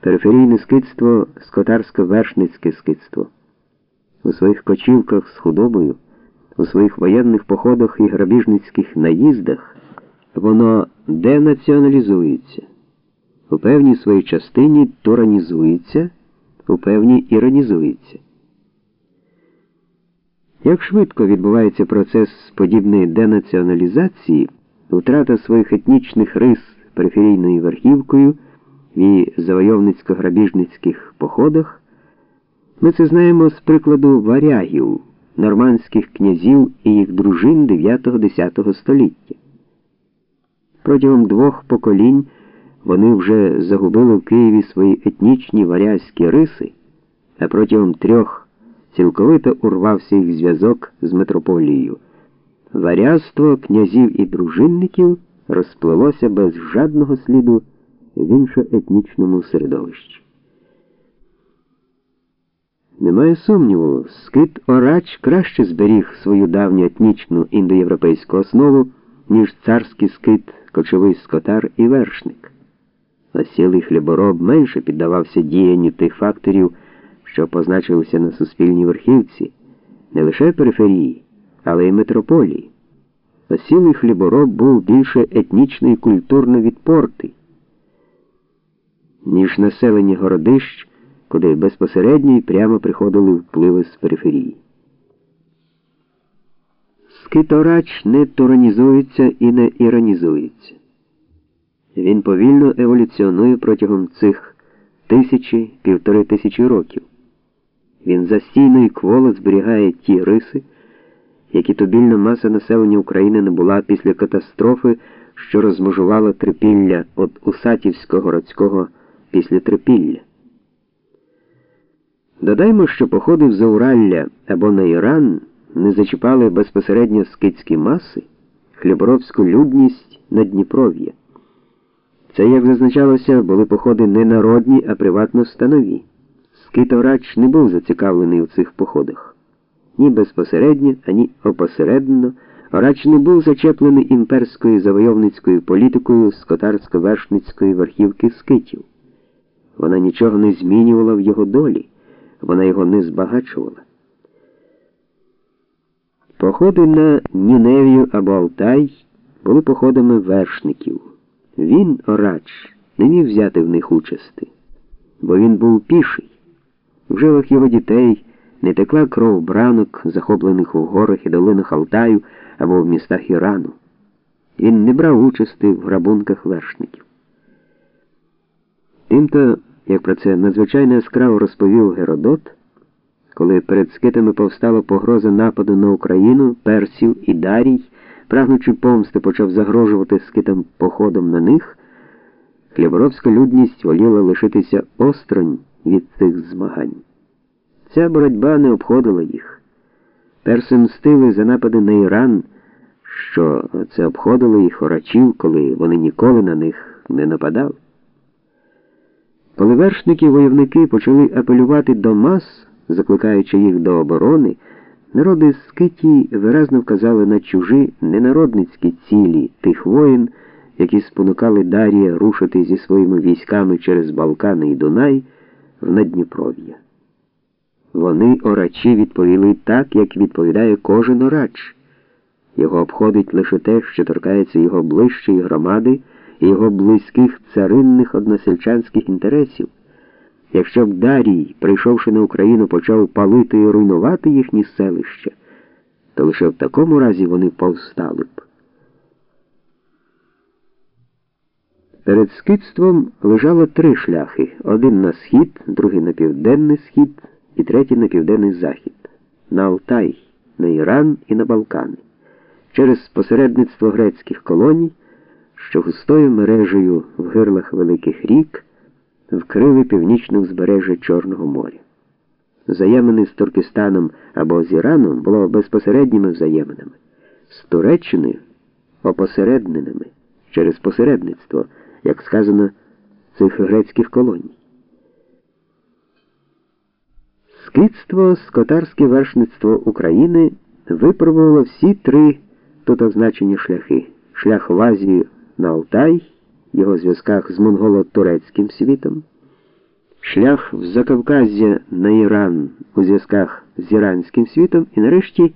периферійне скитство скотарсько-вершницьке скитство. У своїх кочівках з худобою, у своїх воєнних походах і грабіжницьких наїздах воно денаціоналізується, у певній своїй частині туранізується, у певній іронізується. Як швидко відбувається процес подібної денаціоналізації, втрата своїх етнічних рис периферійною верхівкою в завойовницько-грабіжницьких походах, ми це знаємо з прикладу варягів, нормандських князів і їх дружин 9-10 століття. Протягом двох поколінь вони вже загубили в Києві свої етнічні варязькі риси, а протягом трьох цілковито урвався їх зв'язок з метрополією. Варязство князів і дружинників розплилося без жадного сліду в іншоетнічному середовищі. Немає сумніву, скитОрач краще зберіг свою давню етнічну індоєвропейську основу, ніж царський скит, кочовий скотар і вершник. Осілий хлібороб менше піддавався діянню тих факторів, що позначилися на суспільній верхівці, не лише периферії, але й метрополії. Осілий хлібороб був більше етнічно і культурно відпортий, ніж населення городищ, куди безпосередньо і прямо приходили впливи з периферії. Скиторач не туранізується і не іронізується. Він повільно еволюціонує протягом цих тисячі півтори тисячі років. Він застійно і кволо зберігає ті риси, які тубільна маса населення України не була після катастрофи, що розмежувала трипілля від Усатівського городського після трипілля. Додаймо, що походи в Зауралля або на Іран не зачіпали безпосередньо скидські маси, хліборобську людність на Дніпров'я. Це, як зазначалося, були походи не народні, а приватно станові. Скиторач не був зацікавлений у цих походах. Ні безпосередньо, ані опосередньо. Рач не був зачеплений імперською завойовницькою політикою скотарсько-вершницької верхівки скитів. Вона нічого не змінювала в його долі, вона його не збагачувала. Походи на Ніневію або Алтай були походами вершників. Він, Орач, не міг взяти в них участи, бо він був піший. В жилах його дітей не текла кров бранок, захоплених у горах і долинах Алтаю або в містах Ірану. Він не брав участи в грабунках вершників. Тимто, як про це надзвичайно яскраво розповів Геродот, коли перед скитами повстала погроза нападу на Україну, персів і Дарій, прагнучи помсти, почав загрожувати скитам походом на них, хліборобська людність воліла лишитися осторонь від цих змагань. Ця боротьба не обходила їх. Перси мстили за напади на Іран, що це обходило їх орачів, коли вони ніколи на них не нападали. Коли вершники войовники почали апелювати до мас, закликаючи їх до оборони, народи Скитії виразно вказали на чужі ненародницькі цілі тих воїн, які спонукали Дарія рушити зі своїми військами через Балкани і Дунай в Надніпров'я. Вони, орачі, відповіли так, як відповідає кожен орач. Його обходить лише те, що торкається його ближчої громади і його близьких царинних односельчанських інтересів. Якщо б Дарій, прийшовши на Україну, почав палити і руйнувати їхні селища, то лише в такому разі вони повстали б. Перед скидством лежало три шляхи: один на схід, другий на південний схід і третій на південний захід, на Алтай, на Іран і на Балкани, через посередництво грецьких колоній, що густою мережею в гирлах великих рік вкрили північне узбережжя Чорного моря. Взаємини з Туркестаном або з Іраном було безпосередніми взаєминами, з Туреччиною опосередненими через посередництво, як сказано, цих грецьких колоній. Скидство, скотарське вершництво України випробувало всі три тут означені шляхи: шлях в Азію на Алтай, його зв'язках з монголо-турецьким світом, шлях в Закавказі на Іран у зв'язках з іранським світом. І нарешті